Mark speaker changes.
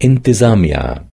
Speaker 1: انتظامیه